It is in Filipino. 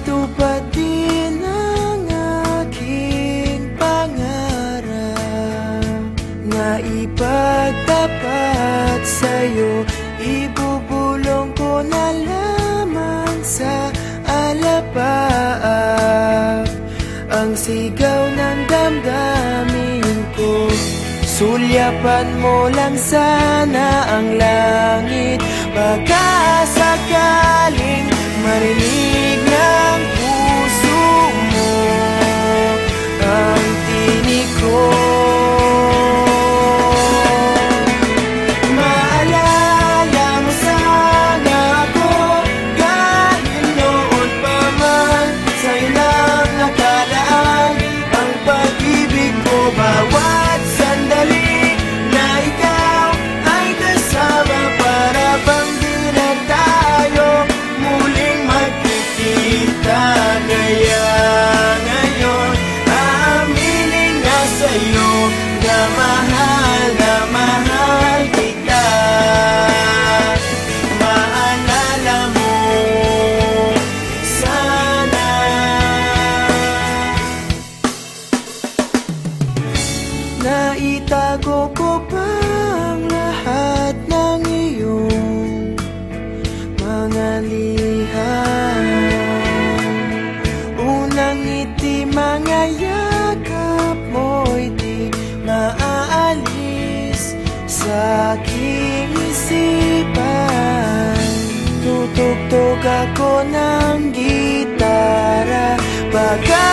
Matupad din ang aking pangarap Na ipagtapat sa'yo. Ibubulong ko na lamang sa alapaap Ang sigaw ng damdamin ko. Sulyapan mo lang sana ang langit Baka sakaling Ang lahat ng iyong mga liham. Yakap mo'y di maaalis sa aking isipan. Tutugtog ako ng gitara Baka